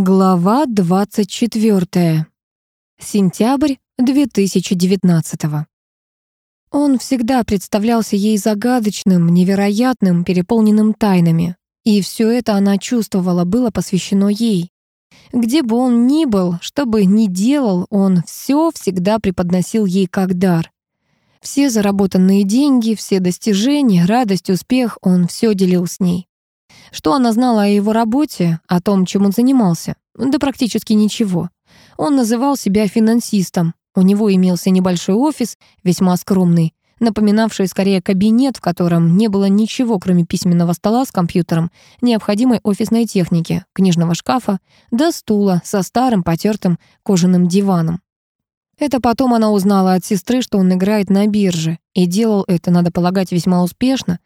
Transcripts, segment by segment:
Глава 24. Сентябрь 2019. Он всегда представлялся ей загадочным, невероятным, переполненным тайнами. И все это она чувствовала, было посвящено ей. Где бы он ни был, что бы ни делал, он все всегда преподносил ей как дар. Все заработанные деньги, все достижения, радость, успех он все делил с ней. Что она знала о его работе, о том, чем он занимался? Да практически ничего. Он называл себя финансистом. У него имелся небольшой офис, весьма скромный, напоминавший скорее кабинет, в котором не было ничего, кроме письменного стола с компьютером, необходимой офисной техники, книжного шкафа, да стула со старым потертым кожаным диваном. Это потом она узнала от сестры, что он играет на бирже, и делал это, надо полагать, весьма успешно.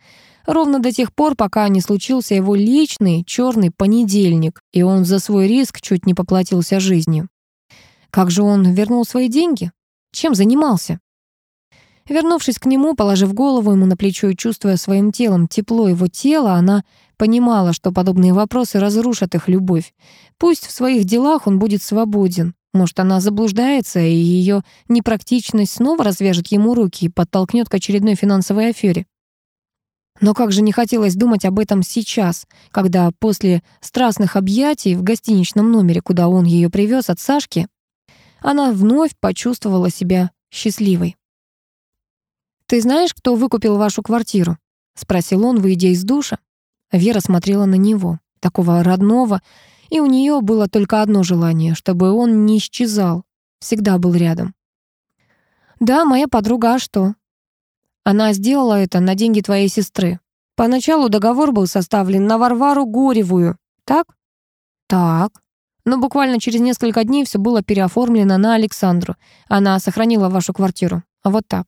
Ровно до тех пор, пока не случился его личный черный понедельник, и он за свой риск чуть не поплатился жизнью. Как же он вернул свои деньги? Чем занимался? Вернувшись к нему, положив голову ему на плечо и чувствуя своим телом тепло его тела, она понимала, что подобные вопросы разрушат их любовь. Пусть в своих делах он будет свободен. Может, она заблуждается, и ее непрактичность снова развяжет ему руки и подтолкнет к очередной финансовой афере. Но как же не хотелось думать об этом сейчас, когда после страстных объятий в гостиничном номере, куда он ее привез от Сашки, она вновь почувствовала себя счастливой. «Ты знаешь, кто выкупил вашу квартиру?» — спросил он, выйдя из душа. Вера смотрела на него, такого родного, и у нее было только одно желание, чтобы он не исчезал, всегда был рядом. «Да, моя подруга, а что?» Она сделала это на деньги твоей сестры. Поначалу договор был составлен на Варвару Горевую, так? Так. Но буквально через несколько дней все было переоформлено на Александру. Она сохранила вашу квартиру. Вот так.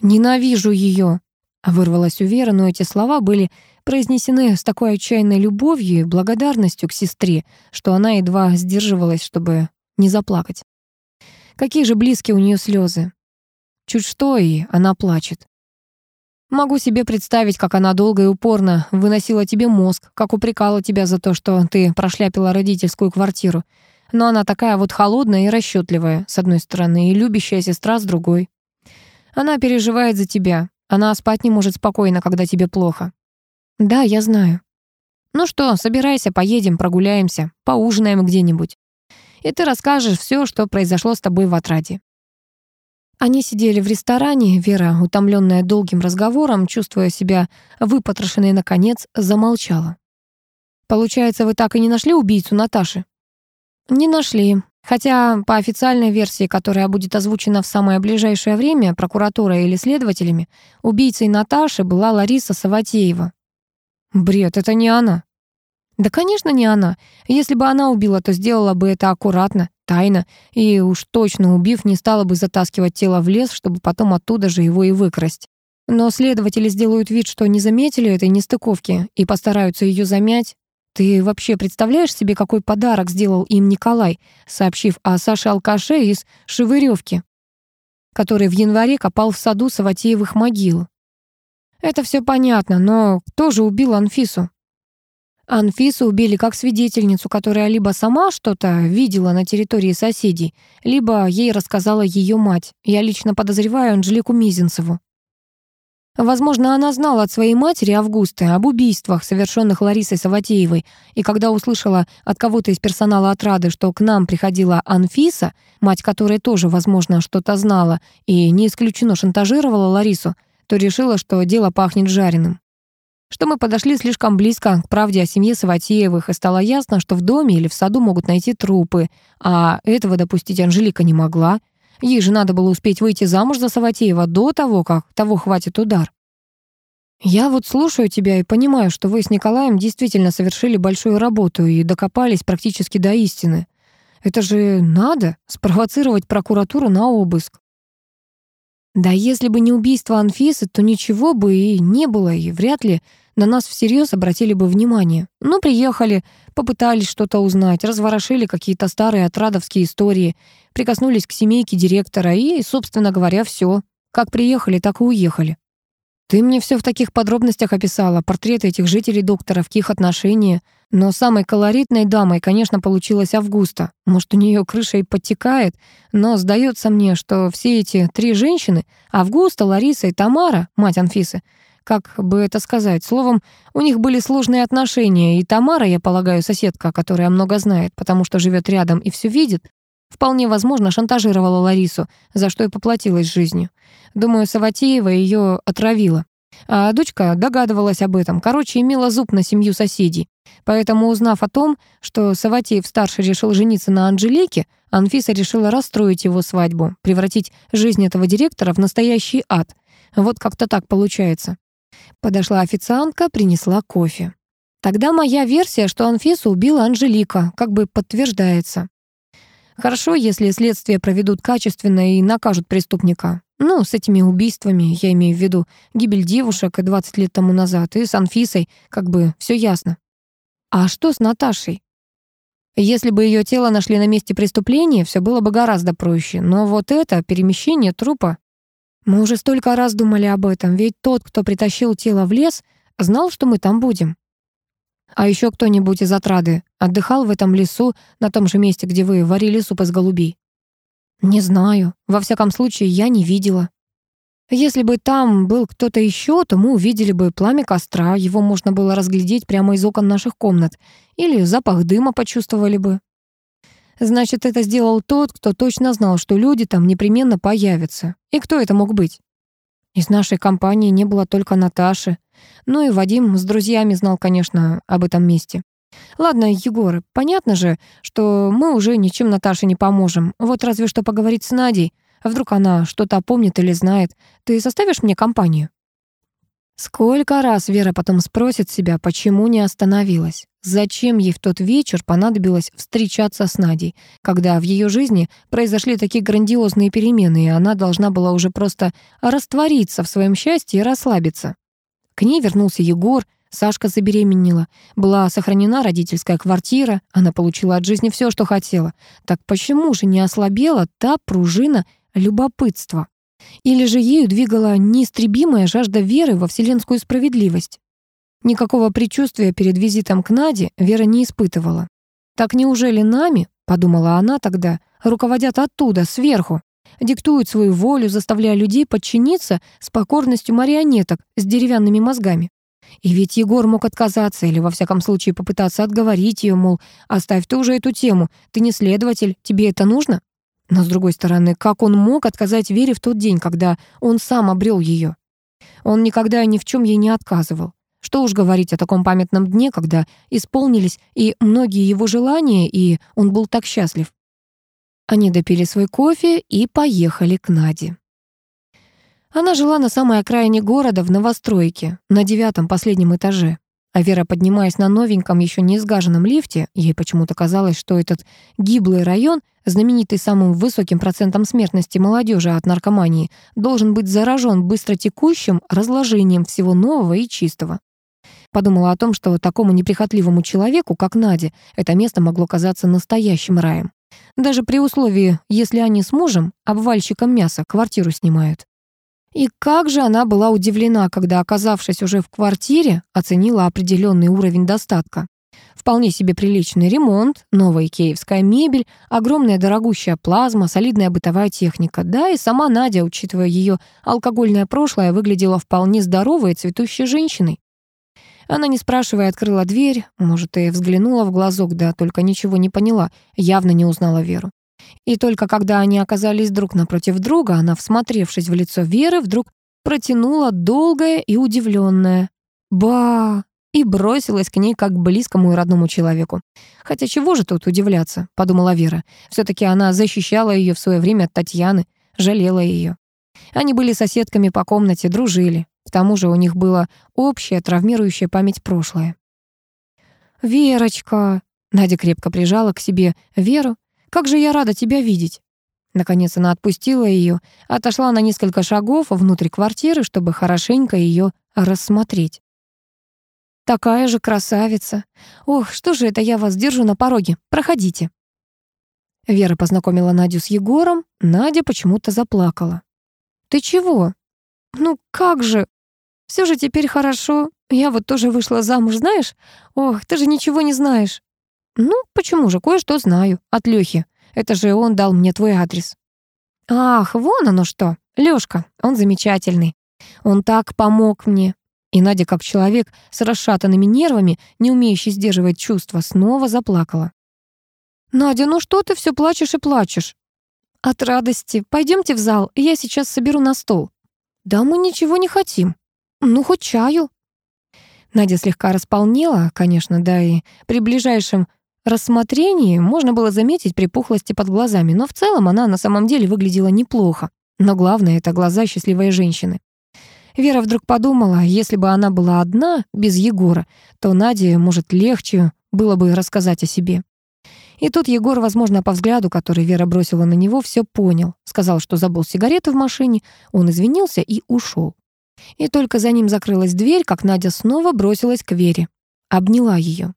«Ненавижу ее», — вырвалась у Веры, но эти слова были произнесены с такой отчаянной любовью и благодарностью к сестре, что она едва сдерживалась, чтобы не заплакать. Какие же близкие у нее слезы. Чуть что, и она плачет. Могу себе представить, как она долго и упорно выносила тебе мозг, как упрекала тебя за то, что ты прошляпила родительскую квартиру. Но она такая вот холодная и расчетливая, с одной стороны, и любящая сестра с другой. Она переживает за тебя. Она спать не может спокойно, когда тебе плохо. Да, я знаю. Ну что, собирайся, поедем, прогуляемся, поужинаем где-нибудь. И ты расскажешь все, что произошло с тобой в отраде. Они сидели в ресторане, Вера, утомленная долгим разговором, чувствуя себя выпотрошенной, наконец замолчала. «Получается, вы так и не нашли убийцу Наташи?» «Не нашли. Хотя, по официальной версии, которая будет озвучена в самое ближайшее время прокуратурой или следователями, убийцей Наташи была Лариса Саватеева». «Бред, это не она». «Да, конечно, не она. Если бы она убила, то сделала бы это аккуратно тайно, и уж точно убив, не стала бы затаскивать тело в лес, чтобы потом оттуда же его и выкрасть. Но следователи сделают вид, что не заметили этой нестыковки и постараются ее замять. Ты вообще представляешь себе, какой подарок сделал им Николай, сообщив о Саше-алкаше из Шевыревки, который в январе копал в саду Саватеевых могил? Это все понятно, но кто же убил Анфису? Анфису убили как свидетельницу, которая либо сама что-то видела на территории соседей, либо ей рассказала ее мать. Я лично подозреваю Анжелику Мизинцеву. Возможно, она знала от своей матери Августы об убийствах, совершенных Ларисой Саватеевой, и когда услышала от кого-то из персонала отрады, что к нам приходила Анфиса, мать которой тоже, возможно, что-то знала и не исключено шантажировала Ларису, то решила, что дело пахнет жареным. Что мы подошли слишком близко к правде о семье Саватеевых, и стало ясно, что в доме или в саду могут найти трупы, а этого допустить Анжелика не могла. Ей же надо было успеть выйти замуж за Саватеева до того, как того хватит удар. «Я вот слушаю тебя и понимаю, что вы с Николаем действительно совершили большую работу и докопались практически до истины. Это же надо спровоцировать прокуратуру на обыск. Да если бы не убийство Анфисы, то ничего бы и не было, и вряд ли на нас всерьез обратили бы внимание. но ну, приехали, попытались что-то узнать, разворошили какие-то старые отрадовские истории, прикоснулись к семейке директора и, собственно говоря, все. Как приехали, так и уехали. Ты мне все в таких подробностях описала, портреты этих жителей доктора, в их отношения. Но самой колоритной дамой, конечно, получилась Августа. Может, у нее крыша и подтекает, но сдается мне, что все эти три женщины — Августа, Лариса и Тамара, мать Анфисы — как бы это сказать? Словом, у них были сложные отношения, и Тамара, я полагаю, соседка, которая много знает, потому что живет рядом и все видит, вполне возможно шантажировала Ларису, за что и поплатилась жизнью. Думаю, Саватеева ее отравила. А дочка догадывалась об этом, короче, имела зуб на семью соседей. Поэтому, узнав о том, что Саватеев-старший решил жениться на Анжелике, Анфиса решила расстроить его свадьбу, превратить жизнь этого директора в настоящий ад. Вот как-то так получается. Подошла официантка, принесла кофе. Тогда моя версия, что Анфису убила Анжелика, как бы подтверждается. Хорошо, если следствие проведут качественно и накажут преступника. Ну, с этими убийствами, я имею в виду гибель девушек 20 лет тому назад, и с Анфисой, как бы, все ясно. А что с Наташей? Если бы ее тело нашли на месте преступления, все было бы гораздо проще. Но вот это перемещение трупа Мы уже столько раз думали об этом, ведь тот, кто притащил тело в лес, знал, что мы там будем. А еще кто-нибудь из отрады отдыхал в этом лесу, на том же месте, где вы варили суп из голубей? Не знаю. Во всяком случае, я не видела. Если бы там был кто-то еще, то мы увидели бы пламя костра, его можно было разглядеть прямо из окон наших комнат, или запах дыма почувствовали бы. Значит, это сделал тот, кто точно знал, что люди там непременно появятся. И кто это мог быть? Из нашей компании не было только Наташи. Ну и Вадим с друзьями знал, конечно, об этом месте. Ладно, Егор, понятно же, что мы уже ничем Наташе не поможем. Вот разве что поговорить с Надей. А вдруг она что-то помнит или знает. Ты составишь мне компанию? Сколько раз Вера потом спросит себя, почему не остановилась? Зачем ей в тот вечер понадобилось встречаться с Надей, когда в ее жизни произошли такие грандиозные перемены, и она должна была уже просто раствориться в своем счастье и расслабиться? К ней вернулся Егор, Сашка забеременела, была сохранена родительская квартира, она получила от жизни все, что хотела. Так почему же не ослабела та пружина любопытства? Или же ею двигала неистребимая жажда веры во вселенскую справедливость? Никакого предчувствия перед визитом к Наде Вера не испытывала. «Так неужели нами, — подумала она тогда, — руководят оттуда, сверху, диктуют свою волю, заставляя людей подчиниться с покорностью марионеток с деревянными мозгами? И ведь Егор мог отказаться или, во всяком случае, попытаться отговорить ее, мол, оставь ты уже эту тему, ты не следователь, тебе это нужно? Но, с другой стороны, как он мог отказать Вере в тот день, когда он сам обрел ее? Он никогда ни в чем ей не отказывал. Что уж говорить о таком памятном дне, когда исполнились и многие его желания, и он был так счастлив. Они допили свой кофе и поехали к Наде. Она жила на самой окраине города, в новостройке, А Вера, поднимаясь на новеньком, еще не сгаженном лифте, ей почему-то казалось, что этот гиблый район, знаменитый самым высоким процентом смертности молодежи от наркомании, должен быть заражен быстротекущим разложением всего нового и чистого. Подумала о том, что такому неприхотливому человеку, как Наде, это место могло казаться настоящим раем. Даже при условии, если они с мужем, обвальщиком мяса, квартиру снимают. И как же она была удивлена, когда, оказавшись уже в квартире, оценила определенный уровень достатка. Вполне себе приличный ремонт, новая киевская мебель, огромная дорогущая плазма, солидная бытовая техника. Да, и сама Надя, учитывая ее алкогольное прошлое, выглядела вполне здоровой и цветущей женщиной. Она, не спрашивая, открыла дверь, может, и взглянула в глазок, да только ничего не поняла, явно не узнала Веру. И только когда они оказались друг напротив друга, она, всмотревшись в лицо Веры, вдруг протянула долгое и удивленное «Ба!» и бросилась к ней как к близкому и родному человеку. «Хотя чего же тут удивляться?» — подумала Вера. все таки она защищала ее в свое время от Татьяны, жалела ее. Они были соседками по комнате, дружили. К тому же у них была общая травмирующая память прошлое. «Верочка!» — Надя крепко прижала к себе Веру, как же я рада тебя видеть!» Наконец она отпустила ее, отошла на несколько шагов внутрь квартиры, чтобы хорошенько ее рассмотреть. «Такая же красавица! Ох, что же это я вас держу на пороге? Проходите!» Вера познакомила Надю с Егором, Надя почему-то заплакала. «Ты чего? Ну как же? Все же теперь хорошо. Я вот тоже вышла замуж, знаешь? Ох, ты же ничего не знаешь!» «Ну, почему же? Кое-что знаю. От Лёхи. Это же он дал мне твой адрес». «Ах, вон оно что. Лёшка. Он замечательный. Он так помог мне». И Надя, как человек с расшатанными нервами, не умеющий сдерживать чувства, снова заплакала. «Надя, ну что ты все плачешь и плачешь?» «От радости. Пойдемте в зал, я сейчас соберу на стол». «Да мы ничего не хотим. Ну, хоть чаю». Надя слегка располнела, конечно, да и при ближайшем рассмотрении можно было заметить припухлости под глазами, но в целом она на самом деле выглядела неплохо. Но главное — это глаза счастливой женщины. Вера вдруг подумала, если бы она была одна, без Егора, то Наде, может, легче было бы рассказать о себе. И тут Егор, возможно, по взгляду, который Вера бросила на него, все понял. Сказал, что забыл сигареты в машине, он извинился и ушел. И только за ним закрылась дверь, как Надя снова бросилась к Вере. Обняла ее.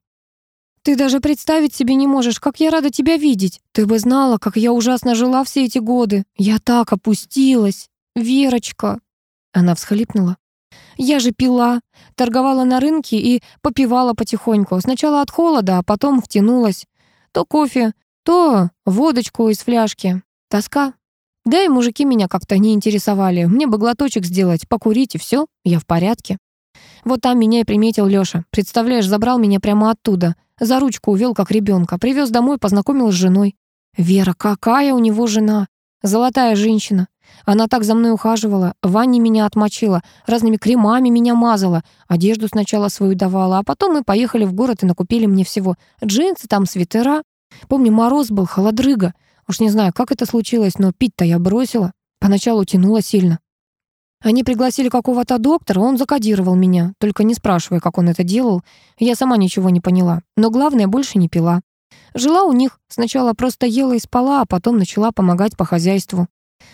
«Ты даже представить себе не можешь, как я рада тебя видеть. Ты бы знала, как я ужасно жила все эти годы. Я так опустилась. Верочка!» Она всхлипнула. «Я же пила, торговала на рынке и попивала потихоньку. Сначала от холода, а потом втянулась. То кофе, то водочку из фляжки. Тоска. Да и мужики меня как-то не интересовали. Мне бы глоточек сделать, покурить и все. Я в порядке». Вот там меня и приметил Лёша. Представляешь, забрал меня прямо оттуда. За ручку увёл как ребёнка, привёз домой, познакомил с женой. Вера, какая у него жена! Золотая женщина. Она так за мной ухаживала, в ванне меня отмочила, разными кремами меня мазала, одежду сначала свою давала, а потом мы поехали в город и накупили мне всего. Джинсы, там свитера. Помню, мороз был, холодрыга. Уж не знаю, как это случилось, но пить-то я бросила. Поначалу тянуло сильно. Они пригласили какого-то доктора, он закодировал меня, только не спрашивая, как он это делал. Я сама ничего не поняла. Но главное, больше не пила. Жила у них, сначала просто ела и спала, а потом начала помогать по хозяйству.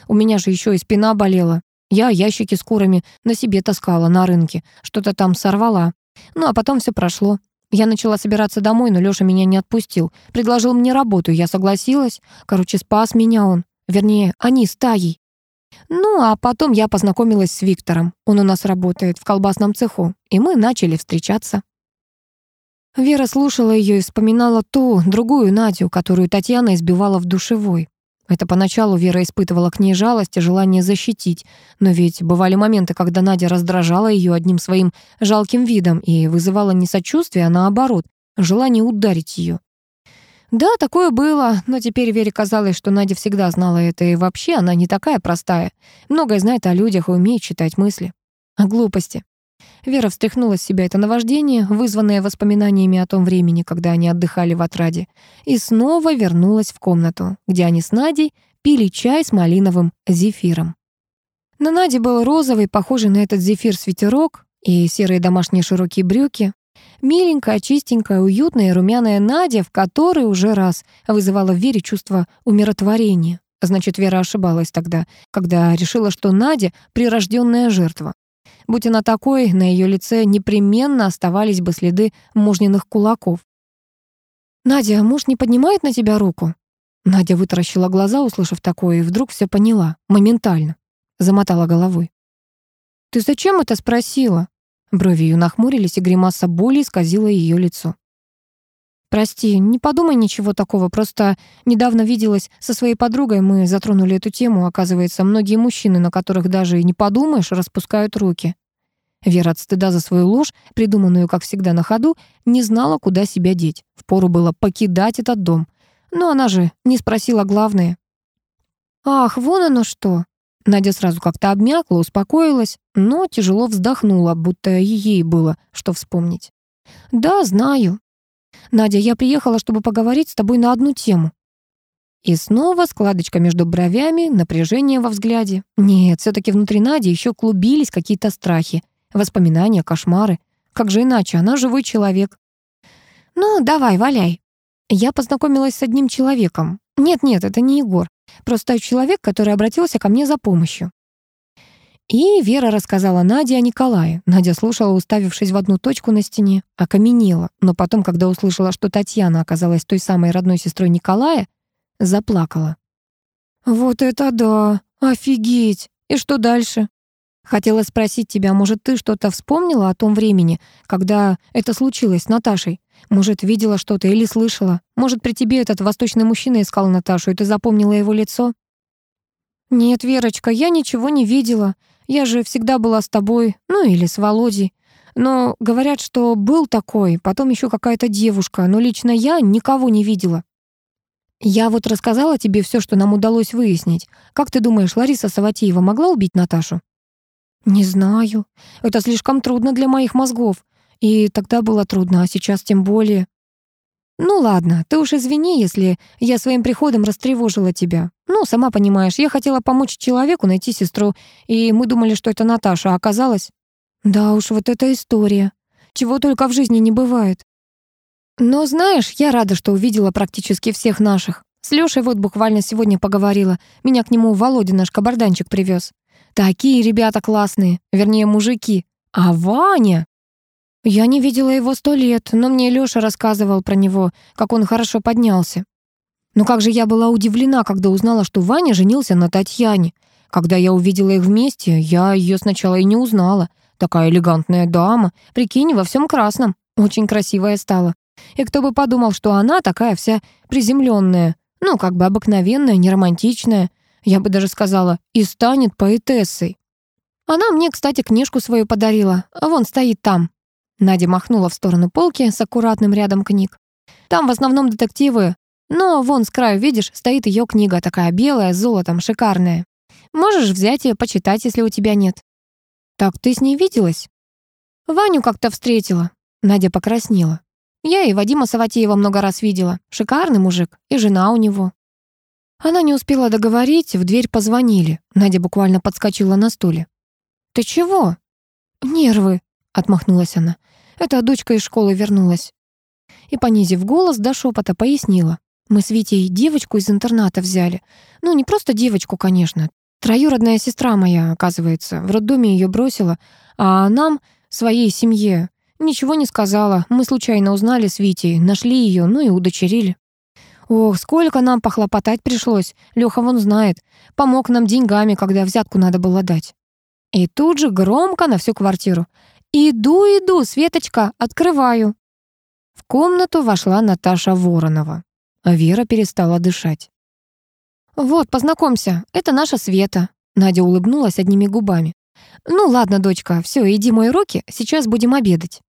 У меня же еще и спина болела. Я ящики с курами на себе таскала на рынке, что-то там сорвала. Ну а потом все прошло. Я начала собираться домой, но Лёша меня не отпустил. Предложил мне работу, я согласилась. Короче, спас меня он. Вернее, они с Таей. Ну, а потом я познакомилась с Виктором. Он у нас работает в колбасном цеху, и мы начали встречаться. Вера слушала ее и вспоминала ту, другую Надю, которую Татьяна избивала в душевой. Это поначалу Вера испытывала к ней жалость и желание защитить, но ведь бывали моменты, когда Надя раздражала ее одним своим жалким видом и вызывала не сочувствие, а наоборот, желание ударить ее. Да, такое было, но теперь Вере казалось, что Надя всегда знала это, и вообще она не такая простая. Многое знает о людях и умеет читать мысли. О а глупости. Вера встряхнула с себя это наваждение, вызванное воспоминаниями о том времени, когда они отдыхали в отраде, и снова вернулась в комнату, где они с Надей пили чай с малиновым зефиром. На Наде был розовый, похожий на этот зефир свитерок и серые домашние широкие брюки. Миленькая, чистенькая, уютная, румяная Надя, в которой уже раз вызывала в Вере чувство умиротворения. Значит, Вера ошибалась тогда, когда решила, что Надя — прирожденная жертва. Будь она такой, на ее лице непременно оставались бы следы мужниных кулаков. «Надя, а муж не поднимает на тебя руку?» Надя вытаращила глаза, услышав такое, и вдруг все поняла. Моментально. Замотала головой. «Ты зачем это спросила?» Брови ее нахмурились, и гримаса боли исказила ее лицо. «Прости, не подумай ничего такого, просто недавно виделась со своей подругой, мы затронули эту тему, оказывается, многие мужчины, на которых даже и не подумаешь, распускают руки». Вера от стыда за свою ложь, придуманную, как всегда, на ходу, не знала, куда себя деть. Впору было покидать этот дом. Но она же не спросила главное. «Ах, вон оно что!» Надя сразу как-то обмякла, успокоилась, но тяжело вздохнула, будто ей было что вспомнить. «Да, знаю. Надя, я приехала, чтобы поговорить с тобой на одну тему». И снова складочка между бровями, напряжение во взгляде. Нет, все таки внутри Нади еще клубились какие-то страхи, воспоминания, кошмары. Как же иначе, она живой человек. «Ну, давай, валяй». Я познакомилась с одним человеком. Нет-нет, это не Егор. Просто человек, который обратился ко мне за помощью. И Вера рассказала Наде о Николае. Надя слушала, уставившись в одну точку на стене, окаменела, но потом, когда услышала, Хотела спросить тебя, может, ты что-то вспомнила о том времени, когда это случилось с Наташей? Может, видела что-то или слышала? Может, при тебе этот восточный мужчина искал Наташу, и ты запомнила его лицо? Нет, Верочка, я ничего не видела. Я же всегда была с тобой, ну или с Володей. Но говорят, что был такой, потом еще какая-то девушка, но лично я никого не видела. Я вот рассказала тебе все, что нам удалось выяснить. Как ты думаешь, Лариса Саватеева могла убить Наташу? Не знаю. Это слишком трудно для моих мозгов. И тогда было трудно, а сейчас тем более. Ну ладно, ты уж извини, если я своим приходом растревожила тебя. Ну, сама понимаешь, я хотела помочь человеку найти сестру, и мы думали, что это Наташа, а оказалось... Да уж, вот эта история. Чего только в жизни не бывает. Но знаешь, я рада, что увидела практически всех наших. С Лёшей вот буквально сегодня поговорила. Меня к нему Володя наш кабарданчик привез. Такие ребята классные, вернее, мужики. А Ваня? Я не видела его сто лет, но мне Лёша рассказывал про него, как он хорошо поднялся. Но как же я была удивлена, когда узнала, что Ваня женился на Татьяне. Когда я увидела их вместе, я её сначала и не узнала. Такая элегантная дама, прикинь, во всём красном. Очень красивая стала. И кто бы подумал, что она такая вся приземленная, ну, как бы обыкновенная, неромантичная. Я бы даже сказала, и станет поэтессой. Она мне, кстати, книжку свою подарила. а Вон стоит там». Надя махнула в сторону полки с аккуратным рядом книг. «Там в основном детективы. Но вон с краю, видишь, стоит ее книга, такая белая, с золотом, шикарная. Можешь взять ее, почитать, если у тебя нет». «Так ты с ней виделась?» «Ваню как-то встретила». Надя покраснела. «Я и Вадима Саватеева много раз видела. Шикарный мужик. И жена у него. Она не успела договорить, в дверь позвонили. Надя буквально подскочила на стуле. «Ты чего?» «Нервы», — отмахнулась она. «Это дочка из школы вернулась». И, понизив голос, до шепота пояснила. «Мы с Витей девочку из интерната взяли. Ну, не просто девочку, конечно. Троюродная сестра моя, оказывается, в роддоме ее бросила, а нам, своей семье, ничего не сказала. Мы случайно узнали с Витей, нашли ее, ну и удочерили». Ох, сколько нам похлопотать пришлось. Леха вон знает. Помог нам деньгами, когда взятку надо было дать. И тут же громко на всю квартиру. «Иду, иду, Светочка, открываю». В комнату вошла Наташа Воронова. А Вера перестала дышать. «Вот, познакомься, это наша Света». Надя улыбнулась одними губами. «Ну ладно, дочка, все, иди мой руки, сейчас будем обедать».